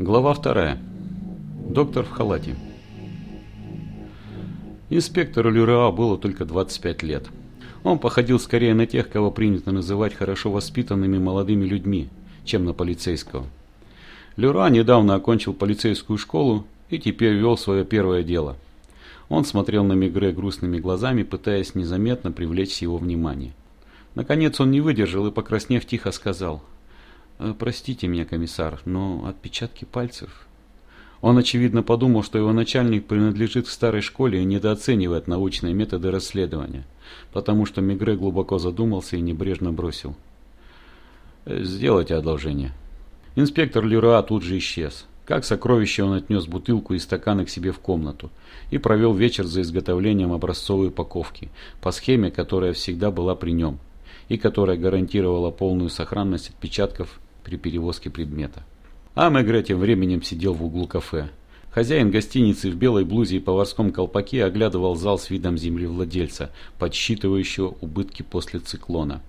Глава вторая. Доктор в халате. Инспектору Люреа было только 25 лет. Он походил скорее на тех, кого принято называть хорошо воспитанными молодыми людьми, чем на полицейского. Люреа недавно окончил полицейскую школу и теперь вел свое первое дело. Он смотрел на Мегре грустными глазами, пытаясь незаметно привлечь его внимание. Наконец он не выдержал и, покраснев, тихо сказал – «Простите меня, комиссар, но отпечатки пальцев...» Он, очевидно, подумал, что его начальник принадлежит к старой школе и недооценивает научные методы расследования, потому что Мигре глубоко задумался и небрежно бросил. «Э, «Сделайте одолжение». Инспектор Леруа тут же исчез. Как сокровище он отнес бутылку и стаканы к себе в комнату и провел вечер за изготовлением образцовой упаковки по схеме, которая всегда была при нем и которая гарантировала полную сохранность отпечатков при перевозке предмета. А Мегре тем временем сидел в углу кафе. Хозяин гостиницы в белой блузе и поварском колпаке оглядывал зал с видом землевладельца, подсчитывающего убытки после циклона.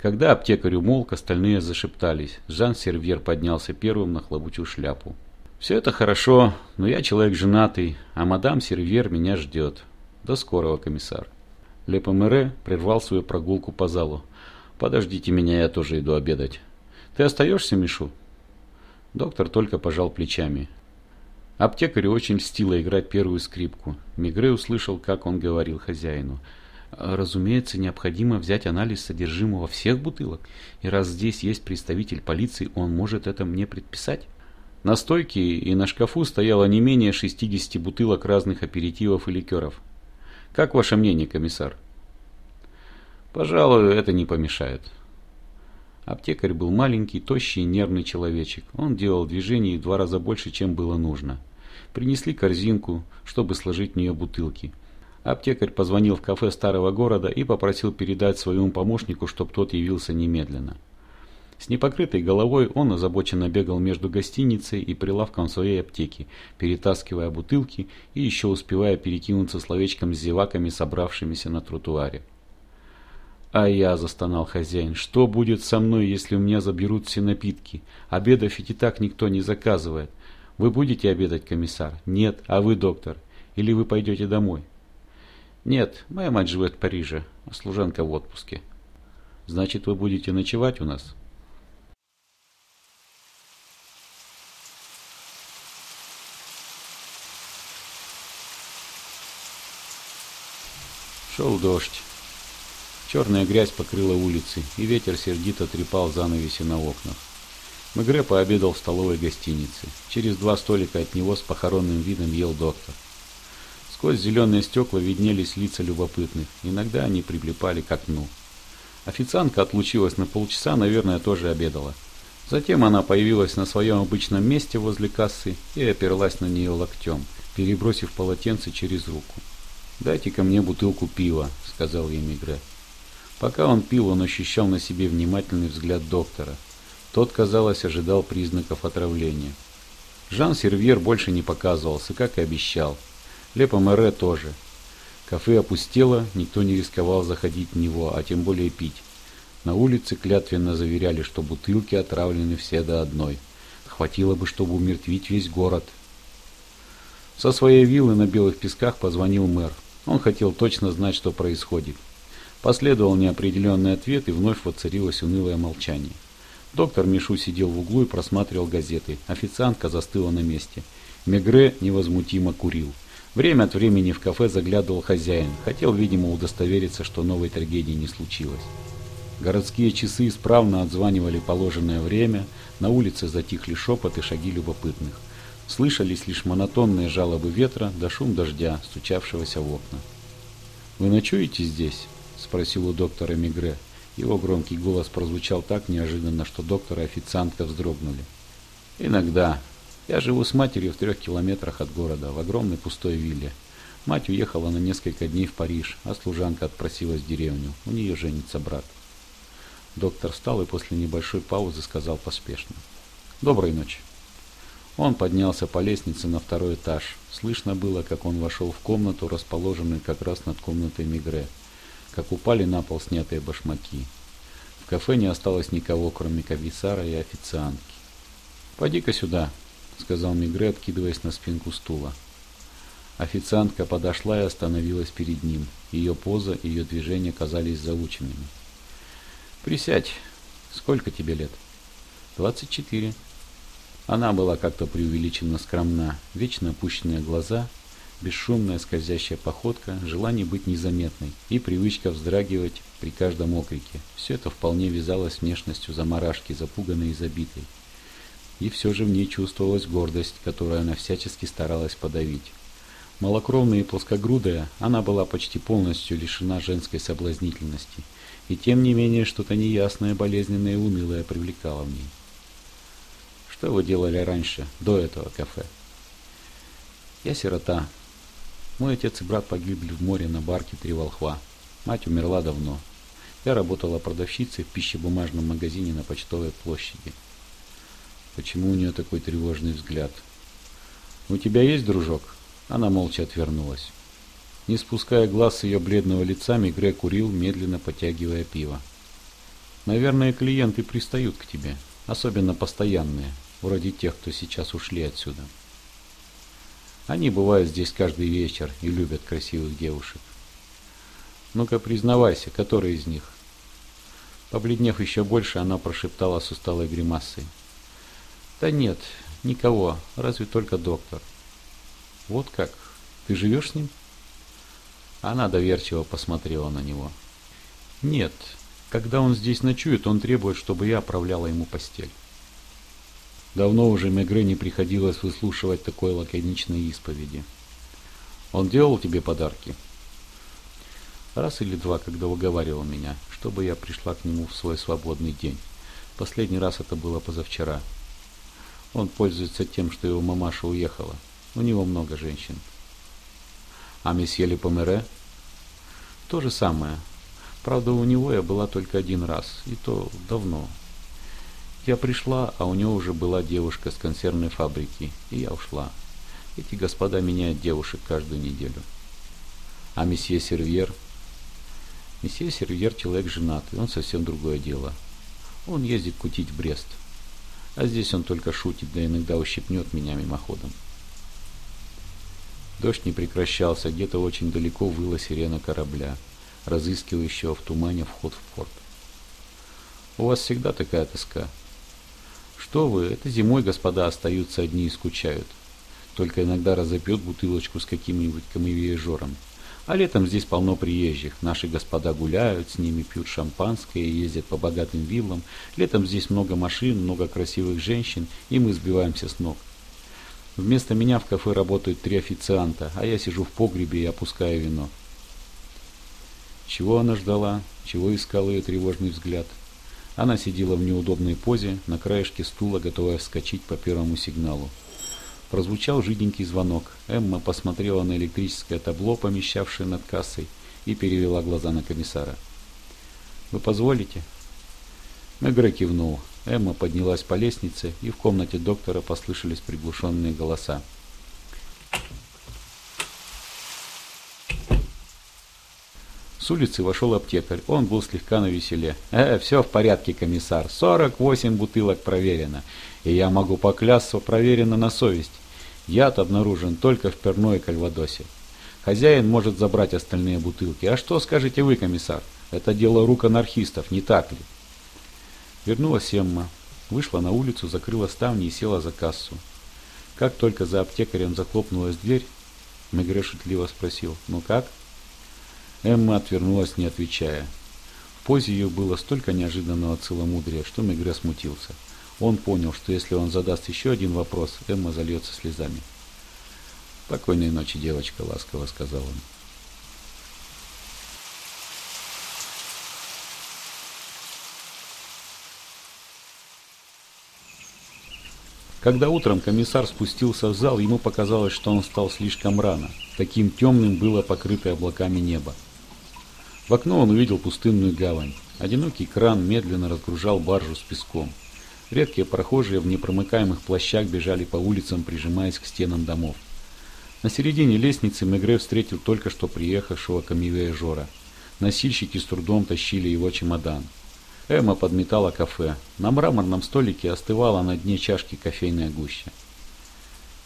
Когда аптекарь умолк, остальные зашептались. Жан-Сервьер поднялся первым, нахлобучил шляпу. «Все это хорошо, но я человек женатый, а мадам Сервьер меня ждет. До скорого, комиссар». Лепомере прервал свою прогулку по залу. «Подождите меня, я тоже иду обедать». Ты остаешься, Мишу?» Доктор только пожал плечами. Аптекарю очень льстило играть первую скрипку. Мигре услышал, как он говорил хозяину. «Разумеется, необходимо взять анализ содержимого всех бутылок. И раз здесь есть представитель полиции, он может это мне предписать?» На стойке и на шкафу стояло не менее 60 бутылок разных аперитивов и ликеров. «Как ваше мнение, комиссар?» «Пожалуй, это не помешает», Аптекарь был маленький, тощий нервный человечек. Он делал движений в два раза больше, чем было нужно. Принесли корзинку, чтобы сложить в нее бутылки. Аптекарь позвонил в кафе старого города и попросил передать своему помощнику, чтобы тот явился немедленно. С непокрытой головой он озабоченно бегал между гостиницей и прилавком своей аптеки, перетаскивая бутылки и еще успевая перекинуться словечком с зеваками, собравшимися на тротуаре. «А я», — застонал хозяин, — «что будет со мной, если у меня заберут все напитки? Обедов ведь и так никто не заказывает. Вы будете обедать, комиссар? Нет. А вы, доктор? Или вы пойдете домой?» «Нет, моя мать живет в Париже, а служанка в отпуске». «Значит, вы будете ночевать у нас?» Шел дождь. Черная грязь покрыла улицы, и ветер сердито трепал занавеси на окнах. Мегре пообедал в столовой гостинице. Через два столика от него с похоронным видом ел доктор. Сквозь зеленые стекла виднелись лица любопытных. Иногда они прилипали к окну. Официантка отлучилась на полчаса, наверное, тоже обедала. Затем она появилась на своем обычном месте возле кассы и оперлась на нее локтем, перебросив полотенце через руку. «Дайте-ка мне бутылку пива», — сказал ей Мигре. Пока он пил, он ощущал на себе внимательный взгляд доктора. Тот, казалось, ожидал признаков отравления. Жан Сервьер больше не показывался, как и обещал. Лепо Море тоже. Кафе опустело, никто не рисковал заходить в него, а тем более пить. На улице клятвенно заверяли, что бутылки отравлены все до одной. Хватило бы, чтобы умертвить весь город. Со своей виллы на Белых Песках позвонил мэр. Он хотел точно знать, что происходит. Последовал неопределенный ответ, и вновь воцарилось унылое молчание. Доктор Мишу сидел в углу и просматривал газеты. Официантка застыла на месте. Мегре невозмутимо курил. Время от времени в кафе заглядывал хозяин. Хотел, видимо, удостовериться, что новой трагедии не случилось. Городские часы исправно отзванивали положенное время, на улице затихли шепот и шаги любопытных. Слышались лишь монотонные жалобы ветра да шум дождя, стучавшегося в окна. «Вы ночуете здесь?» – спросил у доктора Мигре. Его громкий голос прозвучал так неожиданно, что доктор и официантка вздрогнули. «Иногда. Я живу с матерью в трех километрах от города, в огромной пустой вилле. Мать уехала на несколько дней в Париж, а служанка отпросилась в деревню. У нее женится брат». Доктор встал и после небольшой паузы сказал поспешно. «Доброй ночи». Он поднялся по лестнице на второй этаж. Слышно было, как он вошел в комнату, расположенную как раз над комнатой Мигре как упали на пол снятые башмаки. В кафе не осталось никого, кроме комиссара и официантки. «Поди-ка сюда», — сказал Мигре, откидываясь на спинку стула. Официантка подошла и остановилась перед ним. Ее поза и ее движения казались заученными. «Присядь. Сколько тебе лет?» «Двадцать четыре». Она была как-то преувеличенно скромна, вечно опущенные глаза, бесшумная скользящая походка, желание быть незаметной и привычка вздрагивать при каждом окрике. Все это вполне вязалось с внешностью заморашки, запуганной и забитой. И все же в ней чувствовалась гордость, которую она всячески старалась подавить. Малокровная и плоскогрудая, она была почти полностью лишена женской соблазнительности, и тем не менее что-то неясное, болезненное и унылое привлекало в ней. Что вы делали раньше, до этого кафе? Я сирота. Мой отец и брат погибли в море на барке «Три волхва». Мать умерла давно. Я работала продавщицей в пищебумажном магазине на Почтовой площади. Почему у нее такой тревожный взгляд? «У тебя есть дружок?» Она молча отвернулась. Не спуская глаз с ее бледного лица, Мигре курил, медленно потягивая пиво. «Наверное, клиенты пристают к тебе, особенно постоянные, вроде тех, кто сейчас ушли отсюда. Они бывают здесь каждый вечер и любят красивых девушек. Ну-ка, признавайся, который из них?» Побледнев еще больше, она прошептала с усталой гримасой. «Да нет, никого, разве только доктор». Вот как? Ты живешь с ним? Она доверчиво посмотрела на него. Нет, когда он здесь ночует, он требует, чтобы я оправляла ему постель. Давно уже Мегре не приходилось выслушивать такой лаконичной исповеди. Он делал тебе подарки? Раз или два, когда уговаривал меня, чтобы я пришла к нему в свой свободный день. Последний раз это было позавчера. Он пользуется тем, что его мамаша уехала. У него много женщин. А месье Лепомере? То же самое. Правда, у него я была только один раз, и то давно. Я пришла, а у него уже была девушка с консервной фабрики, и я ушла. Эти господа меняют девушек каждую неделю. А месье Сервьер? Месье Сервьер человек женатый, он совсем другое дело. Он ездит кутить в Брест. А здесь он только шутит, да иногда ущипнет меня мимоходом. Дождь не прекращался, где-то очень далеко выла сирена корабля, разыскивающего в тумане вход в порт. «У вас всегда такая тоска?» «Что вы, это зимой господа остаются одни и скучают. Только иногда разопьет бутылочку с каким-нибудь камевиежером. А летом здесь полно приезжих. Наши господа гуляют, с ними пьют шампанское и ездят по богатым виллам. Летом здесь много машин, много красивых женщин, и мы сбиваемся с ног. Вместо меня в кафе работают три официанта, а я сижу в погребе и опускаю вино. Чего она ждала? Чего искал ее тревожный взгляд? Она сидела в неудобной позе, на краешке стула, готовая вскочить по первому сигналу. Прозвучал жиденький звонок. Эмма посмотрела на электрическое табло, помещавшее над кассой, и перевела глаза на комиссара. «Вы позволите?» Мегре кивнул. Эмма поднялась по лестнице, и в комнате доктора послышались приглушенные голоса. С улицы вошел аптекарь. Он был слегка навеселе. «Э, все в порядке, комиссар. 48 бутылок проверено. И я могу поклясться, проверено на совесть. Яд обнаружен только в перной кальвадосе. Хозяин может забрать остальные бутылки. А что скажете вы, комиссар? Это дело рук анархистов, не так ли?» Вернулась Эмма, вышла на улицу, закрыла ставни и села за кассу. Как только за аптекарем захлопнулась дверь, Мегре шутливо спросил «Ну как?». Эмма отвернулась, не отвечая. В позе ее было столько неожиданного целомудрия, что Мегре смутился. Он понял, что если он задаст еще один вопрос, Эмма зальется слезами. «Спокойной ночи, девочка», — ласково сказал он. Когда утром комиссар спустился в зал, ему показалось, что он встал слишком рано. Таким темным было покрытое облаками небо. В окно он увидел пустынную гавань. Одинокий кран медленно разгружал баржу с песком. Редкие прохожие в непромыкаемых плащах бежали по улицам, прижимаясь к стенам домов. На середине лестницы Мегре встретил только что приехавшего камевея Жора. Носильщики с трудом тащили его чемодан. Эмма подметала кафе. На мраморном столике остывала на дне чашки кофейная гуща.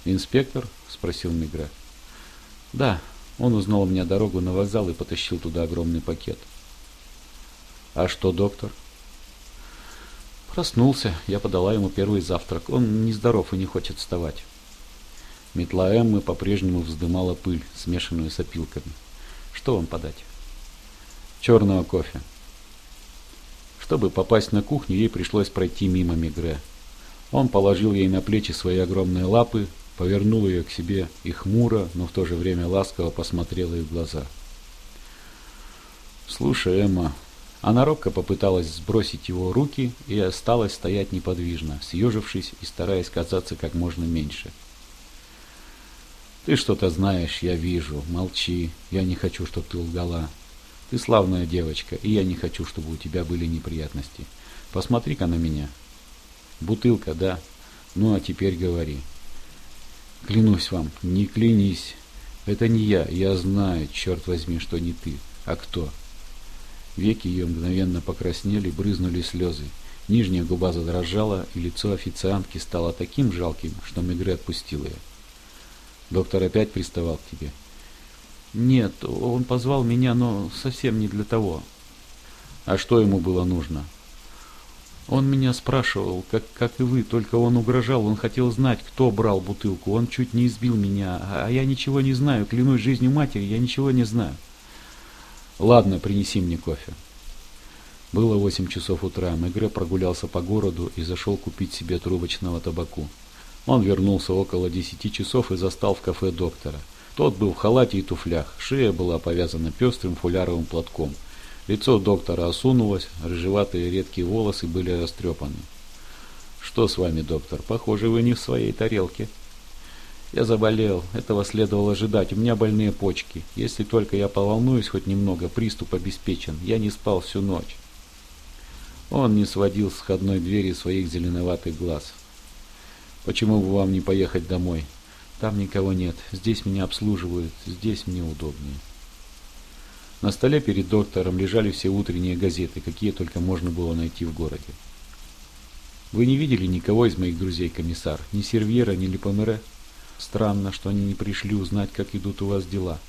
«Инспектор?» – спросил Мигре. «Да». Он узнал у меня дорогу на вокзал и потащил туда огромный пакет. «А что, доктор?» Проснулся. Я подала ему первый завтрак. Он нездоров и не хочет вставать. Метла Эммы по-прежнему вздымала пыль, смешанную с опилками. Что вам подать? Черного кофе. Чтобы попасть на кухню, ей пришлось пройти мимо Мигре. Он положил ей на плечи свои огромные лапы, повернул ее к себе и хмуро, но в то же время ласково посмотрел ей в глаза. «Слушай, Эмма...» Она робко попыталась сбросить его руки и осталась стоять неподвижно, съежившись и стараясь казаться как можно меньше. «Ты что-то знаешь, я вижу. Молчи. Я не хочу, чтобы ты лгала. Ты славная девочка, и я не хочу, чтобы у тебя были неприятности. Посмотри-ка на меня. Бутылка, да? Ну, а теперь говори. Клянусь вам, не клянись. Это не я, я знаю, черт возьми, что не ты. А кто? Веки ее мгновенно покраснели, брызнули слезы. Нижняя губа задрожала, и лицо официантки стало таким жалким, что Мегре отпустил ее. Доктор опять приставал к тебе. Нет, он позвал меня, но совсем не для того. А что ему было нужно? Он меня спрашивал, как, как и вы, только он угрожал, он хотел знать, кто брал бутылку. Он чуть не избил меня, а я ничего не знаю, клянусь жизнью матери, я ничего не знаю. Ладно, принеси мне кофе. Было восемь часов утра, Мегре прогулялся по городу и зашел купить себе трубочного табаку. Он вернулся около десяти часов и застал в кафе доктора. Тот был в халате и туфлях, шея была повязана пестрым фуляровым платком. Лицо доктора осунулось, рыжеватые редкие волосы были растрепаны. «Что с вами, доктор? Похоже, вы не в своей тарелке». «Я заболел. Этого следовало ожидать. У меня больные почки. Если только я поволнуюсь хоть немного, приступ обеспечен. Я не спал всю ночь». Он не сводил с входной двери своих зеленоватых глаз. «Почему бы вам не поехать домой? Там никого нет. Здесь меня обслуживают. Здесь мне удобнее. На столе перед доктором лежали все утренние газеты, какие только можно было найти в городе. Вы не видели никого из моих друзей, комиссар? Ни Сервьера, ни Липомере? Странно, что они не пришли узнать, как идут у вас дела.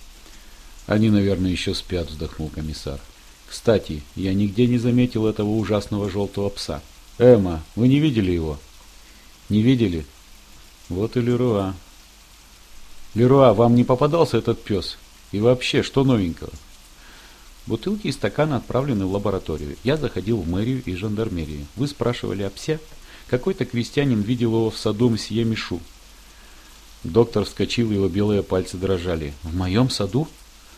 Они, наверное, еще спят, вздохнул комиссар. Кстати, я нигде не заметил этого ужасного желтого пса. Эмма, вы не видели его? Не видели? Вот и Леруа. Леруа, вам не попадался этот пес? И вообще, что новенького? Бутылки и стаканы отправлены в лабораторию. Я заходил в мэрию и жандармерию. Вы спрашивали о псе? Какой-то крестьянин видел его в саду мсье Мишу. Доктор вскочил, его белые пальцы дрожали. В моем саду?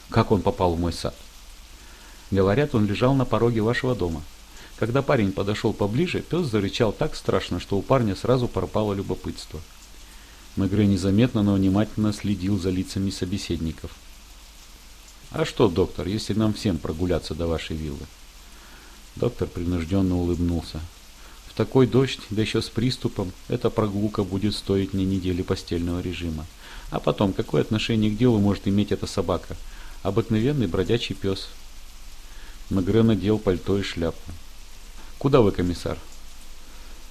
Как он попал в мой сад? Говорят, он лежал на пороге вашего дома. Когда парень подошел поближе, пес зарычал так страшно, что у парня сразу пропало любопытство. Мегре незаметно, но внимательно следил за лицами собеседников. «А что, доктор, если нам всем прогуляться до вашей виллы?» Доктор принужденно улыбнулся. «В такой дождь, да еще с приступом, эта прогулка будет стоить мне недели постельного режима. А потом, какое отношение к делу может иметь эта собака? Обыкновенный бродячий пес». Мегре надел пальто и шляпу. «Куда вы, комиссар?»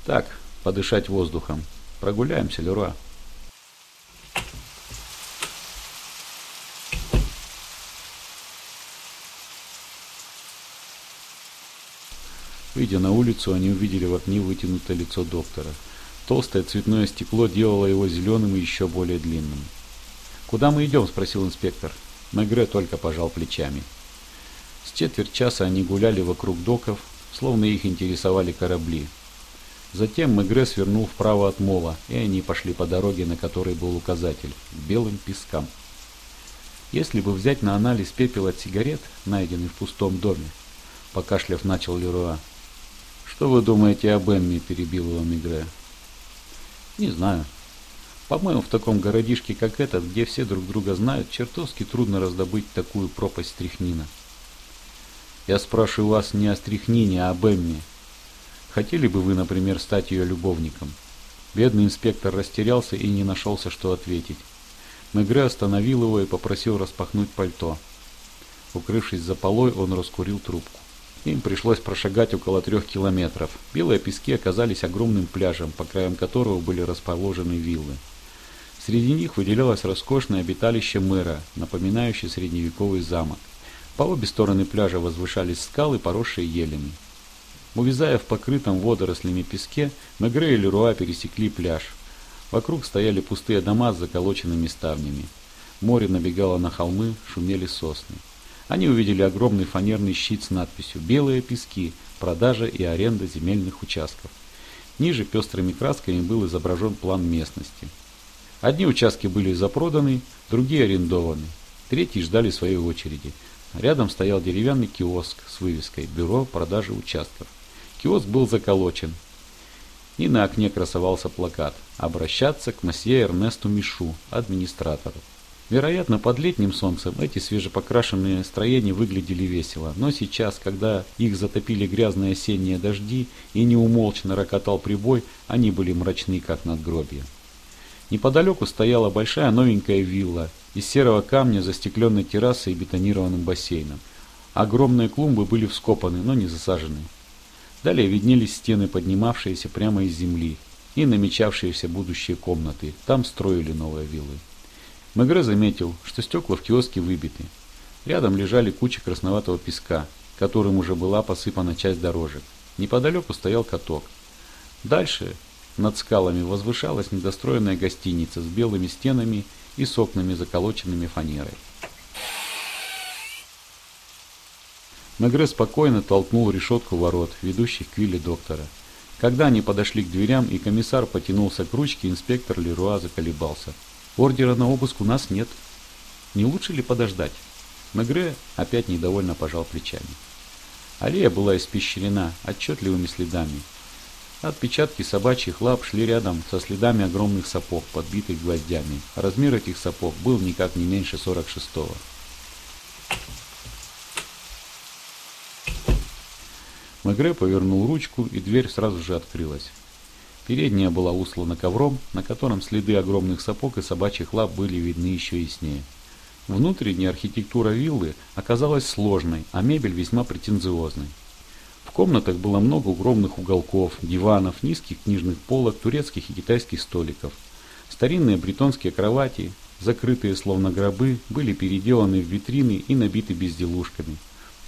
«Так, подышать воздухом. Прогуляемся, Леруа». Выйдя на улицу, они увидели в окне вытянутое лицо доктора. Толстое цветное стекло делало его зеленым и еще более длинным. «Куда мы идем?» – спросил инспектор. Мегре только пожал плечами. С четверть часа они гуляли вокруг доков, словно их интересовали корабли. Затем Мегре свернул вправо от мола, и они пошли по дороге, на которой был указатель, к белым пескам. Если бы взять на анализ пепел от сигарет, найденный в пустом доме, покашляв начал Леруа, «Что вы думаете об Эмми?» – перебил его Мигре. «Не знаю. По-моему, в таком городишке, как этот, где все друг друга знают, чертовски трудно раздобыть такую пропасть стряхнина. Я спрашиваю вас не о стряхнине, а об Эмми. Хотели бы вы, например, стать ее любовником?» Бедный инспектор растерялся и не нашелся, что ответить. Мегре остановил его и попросил распахнуть пальто. Укрывшись за полой, он раскурил трубку. Им пришлось прошагать около трех километров. Белые пески оказались огромным пляжем, по краям которого были расположены виллы. Среди них выделялось роскошное обиталище мэра, напоминающее средневековый замок. По обе стороны пляжа возвышались скалы, поросшие елями. Увязая в покрытом водорослями песке, Мегре и Леруа пересекли пляж. Вокруг стояли пустые дома с заколоченными ставнями. Море набегало на холмы, шумели сосны. Они увидели огромный фанерный щит с надписью «Белые пески. Продажа и аренда земельных участков». Ниже пестрыми красками был изображен план местности. Одни участки были запроданы, другие арендованы, третьи ждали своей очереди. Рядом стоял деревянный киоск с вывеской «Бюро продажи участков». Киоск был заколочен, и на окне красовался плакат «Обращаться к месье Эрнесту Мишу, администратору». Вероятно, под летним солнцем эти свежепокрашенные строения выглядели весело, но сейчас, когда их затопили грязные осенние дожди и неумолчно рокотал прибой, они были мрачны, как надгробья. Неподалеку стояла большая новенькая вилла из серого камня, застекленной террасой и бетонированным бассейном. Огромные клумбы были вскопаны, но не засажены. Далее виднелись стены, поднимавшиеся прямо из земли, и намечавшиеся будущие комнаты. Там строили новые виллы. Мегре заметил, что стекла в киоске выбиты. Рядом лежали кучи красноватого песка, которым уже была посыпана часть дорожек. Неподалеку стоял каток. Дальше над скалами возвышалась недостроенная гостиница с белыми стенами и с окнами, заколоченными фанерой. Мегре спокойно толкнул решетку ворот, ведущих к вилле доктора. Когда они подошли к дверям и комиссар потянулся к ручке, инспектор Леруа заколебался. Ордера на обыск у нас нет. Не лучше ли подождать? Мегре опять недовольно пожал плечами. Аллея была испещрена отчетливыми следами. Отпечатки собачьих лап шли рядом со следами огромных сапог, подбитых гвоздями. Размер этих сапог был никак не меньше 46-го. Мегре повернул ручку, и дверь сразу же открылась. Передняя была услана ковром, на котором следы огромных сапог и собачьих лап были видны еще яснее. Внутренняя архитектура виллы оказалась сложной, а мебель весьма претенциозной. В комнатах было много огромных уголков, диванов, низких книжных полок, турецких и китайских столиков. Старинные бретонские кровати, закрытые словно гробы, были переделаны в витрины и набиты безделушками.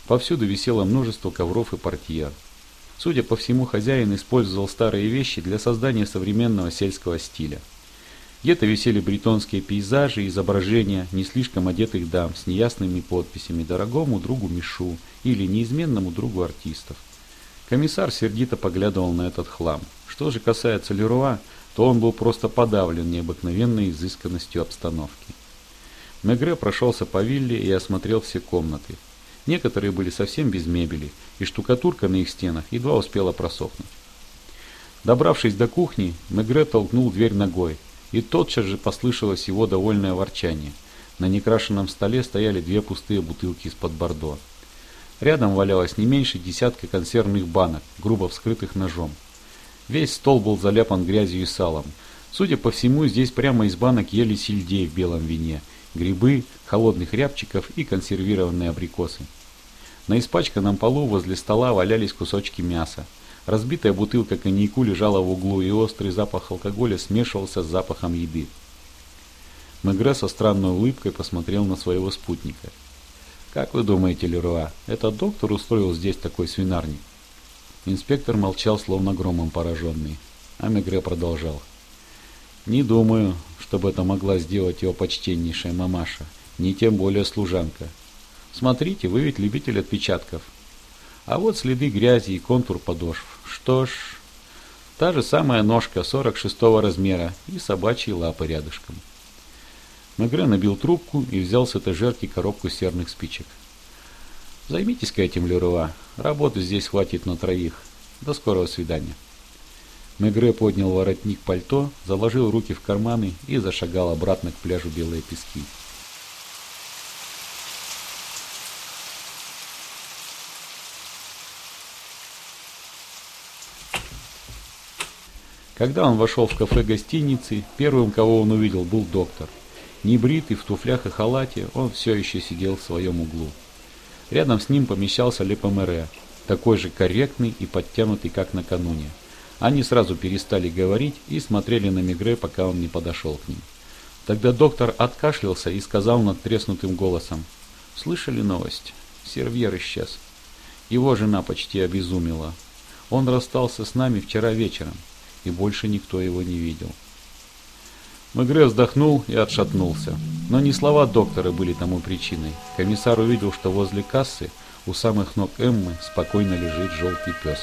Повсюду висело множество ковров и портьер. Судя по всему, хозяин использовал старые вещи для создания современного сельского стиля. Где-то висели бретонские пейзажи и изображения не слишком одетых дам с неясными подписями «Дорогому другу Мишу» или «Неизменному другу артистов». Комиссар сердито поглядывал на этот хлам. Что же касается Леруа, то он был просто подавлен необыкновенной изысканностью обстановки. Мегре прошелся по вилле и осмотрел все комнаты. Некоторые были совсем без мебели, и штукатурка на их стенах едва успела просохнуть. Добравшись до кухни, Мегре толкнул дверь ногой, и тотчас же послышалось его довольное ворчание. На некрашенном столе стояли две пустые бутылки из-под бордо. Рядом валялось не меньше десятка консервных банок, грубо вскрытых ножом. Весь стол был заляпан грязью и салом. Судя по всему, здесь прямо из банок ели сельдей в белом вине, грибы, холодных рябчиков и консервированные абрикосы. На испачканном полу возле стола валялись кусочки мяса. Разбитая бутылка коньяку лежала в углу, и острый запах алкоголя смешивался с запахом еды. Мегре со странной улыбкой посмотрел на своего спутника. «Как вы думаете, Леруа, этот доктор устроил здесь такой свинарник?» Инспектор молчал, словно громом пораженный, а Мегре продолжал. «Не думаю, чтобы это могла сделать его почтеннейшая мамаша, не тем более служанка. Смотрите, вы ведь любитель отпечатков. А вот следы грязи и контур подошв. Что ж, та же самая ножка 46 размера и собачьи лапы рядышком. Мегре набил трубку и взял с этажерки коробку серных спичек. Займитесь-ка этим, Леруа. Работы здесь хватит на троих. До скорого свидания. Мегре поднял воротник пальто, заложил руки в карманы и зашагал обратно к пляжу Белые Пески. Когда он вошел в кафе гостиницы, первым, кого он увидел, был доктор. Небритый, в туфлях и халате, он все еще сидел в своем углу. Рядом с ним помещался Лепомере, такой же корректный и подтянутый, как накануне. Они сразу перестали говорить и смотрели на Мигре, пока он не подошел к ним. Тогда доктор откашлялся и сказал над треснутым голосом. «Слышали новость? Сервьер исчез. Его жена почти обезумела. Он расстался с нами вчера вечером, и больше никто его не видел». Мегре вздохнул и отшатнулся. Но не слова доктора были тому причиной. Комиссар увидел, что возле кассы у самых ног Эммы спокойно лежит желтый пес.